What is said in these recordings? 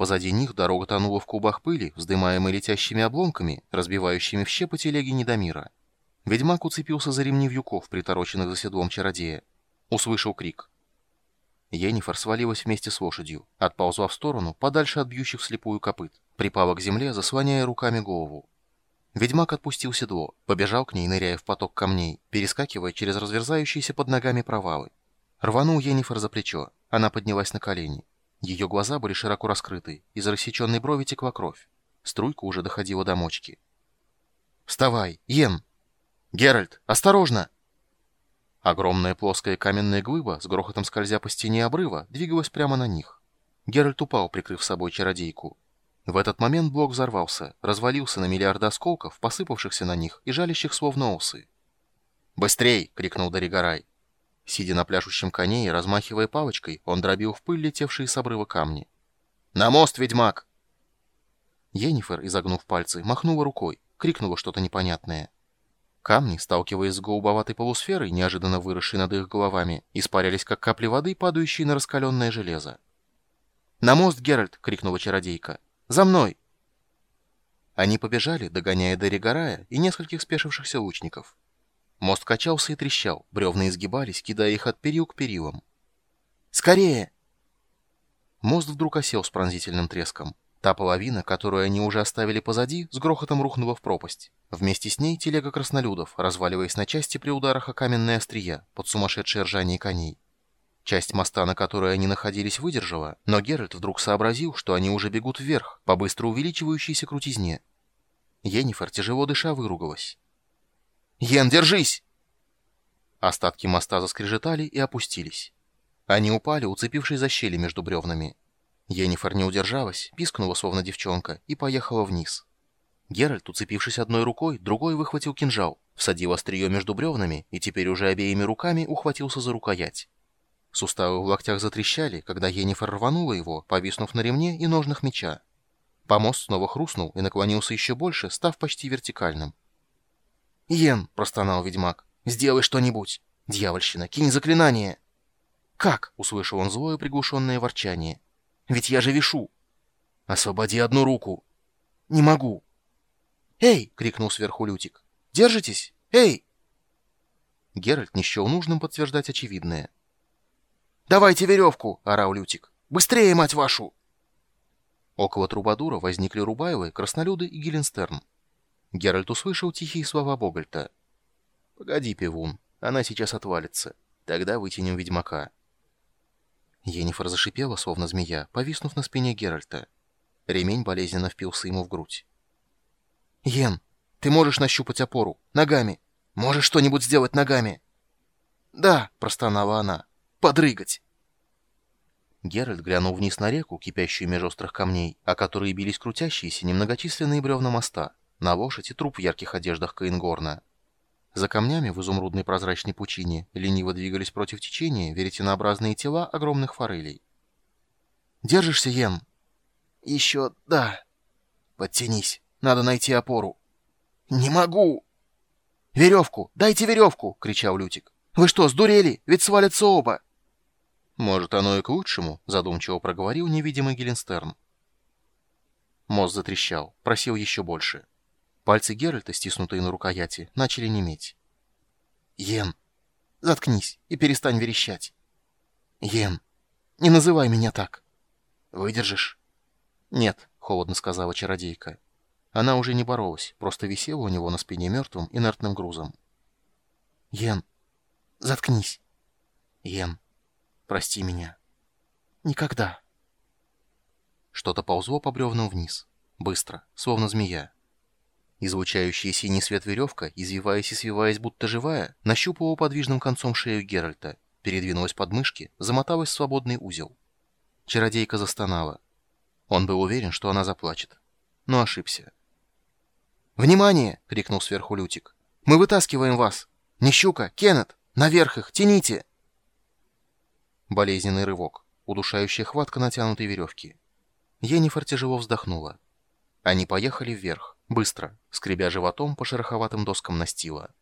Позади них дорога тонула в кубах пыли, вздымаемой летящими обломками, разбивающими в щепы телеги Недомира. Ведьмак уцепился за ремни вьюков, притороченных за седлом чародея. Услышал крик. Енифер свалилась вместе с лошадью, отползла в сторону, подальше от бьющих вслепую копыт, припала к земле, заслоняя руками голову. Ведьмак отпустил седло, побежал к ней, ныряя в поток камней, перескакивая через разверзающиеся под ногами провалы. Рванул Енифер за плечо. Она поднялась на колени. Ее глаза были широко раскрыты, из рассеченной брови текла кровь. Струйка уже доходила до мочки. «Вставай! Йен!» «Геральт! Осторожно!» Огромная плоская каменная глыба, с грохотом скользя по стене обрыва, двигалась прямо на них. Геральт упал, прикрыв собой чародейку. В этот момент блок взорвался, развалился на миллиарды осколков, посыпавшихся на них и жалящих словно осы. «Быстрей!» — крикнул Даригарай. Сидя на пляшущем коне и размахивая палочкой, он дробил в пыль летевшие с обрыва камни. «На мост, ведьмак!» Енифер, изогнув пальцы, махнула рукой, крикнула что-то непонятное. Камни, сталкиваясь с голубоватой полусферой, неожиданно выросшей над их головами, испарялись, как капли воды, падающие на раскаленное железо. «На мост, Геральт!» — крикнула чародейка. «За мной!» Они побежали, догоняя Дерри и нескольких спешившихся лучников. Мост качался и трещал, бревна изгибались, кидая их от перил к перилам. «Скорее!» Мост вдруг осел с пронзительным треском. Та половина, которую они уже оставили позади, с грохотом рухнула в пропасть. Вместе с ней телега краснолюдов, разваливаясь на части при ударах о каменные острия, под сумасшедшее ржание коней. Часть моста, на которой они находились, выдержала, но Геральт вдруг сообразил, что они уже бегут вверх, по быстро увеличивающейся крутизне. Енифер, тяжело дыша, выругалась. «Йен, держись!» Остатки моста заскрежетали и опустились. Они упали, уцепившись за щели между бревнами. Енифер не удержалась, пискнула, словно девчонка, и поехала вниз. Геральт, уцепившись одной рукой, другой выхватил кинжал, всадил острие между бревнами и теперь уже обеими руками ухватился за рукоять. Суставы в локтях затрещали, когда Енифер рванула его, повиснув на ремне и ножнах меча. Помост снова хрустнул и наклонился еще больше, став почти вертикальным. «Йен!» — простонал ведьмак. «Сделай что-нибудь! Дьявольщина, кинь заклинание!» «Как?» — услышал он злое приглушенное ворчание. «Ведь я же вешу!» «Освободи одну руку!» «Не могу!» «Эй!» — крикнул сверху Лютик. «Держитесь! Эй!» Геральт не счел нужным подтверждать очевидное. «Давайте веревку!» — орал Лютик. «Быстрее, мать вашу!» Около Трубадура возникли Рубайлы, Краснолюды и Геленстерн. Геральт услышал тихие слова Богольта. «Погоди, пивун, она сейчас отвалится. Тогда вытянем ведьмака». Енифер зашипела, словно змея, повиснув на спине Геральта. Ремень болезненно впился ему в грудь. «Йен, ты можешь нащупать опору? Ногами? Можешь что-нибудь сделать ногами?» «Да», — простонала она, — «подрыгать». Геральт глянул вниз на реку, кипящую меж острых камней, о которые бились крутящиеся немногочисленные бревна моста на лошадь и труп в ярких одеждах Каингорна. За камнями в изумрудной прозрачной пучине лениво двигались против течения веретенообразные тела огромных форелей. «Держишься, Йен?» «Еще да. Подтянись. Надо найти опору». «Не могу!» «Веревку! Дайте веревку!» — кричал Лютик. «Вы что, сдурели? Ведь свалятся оба!» «Может, оно и к лучшему», — задумчиво проговорил невидимый Геленстерн. Мост затрещал, просил еще больше. Пальцы Геральта, стиснутые на рукояти, начали неметь. «Йен, заткнись и перестань верещать. Йен, не называй меня так. Выдержишь?» «Нет», — холодно сказала чародейка. Она уже не боролась, просто висела у него на спине мертвым инертным грузом. «Йен, заткнись. Йен, прости меня. Никогда». Что-то ползло по бревнам вниз. Быстро, словно змея. Излучающая синий свет веревка, извиваясь и свиваясь, будто живая, нащупывала подвижным концом шею Геральта, передвинулась под мышки, замоталась в свободный узел. Чародейка застонала. Он был уверен, что она заплачет. Но ошибся. «Внимание!» — крикнул сверху Лютик. «Мы вытаскиваем вас! Нищука! Кеннет! Наверх их! Тяните!» Болезненный рывок. Удушающая хватка натянутой веревки. Енифер тяжело вздохнула. Они поехали вверх. Быстро, скребя животом по шероховатым доскам настила.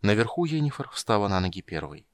Наверху Енифер встала на ноги первой.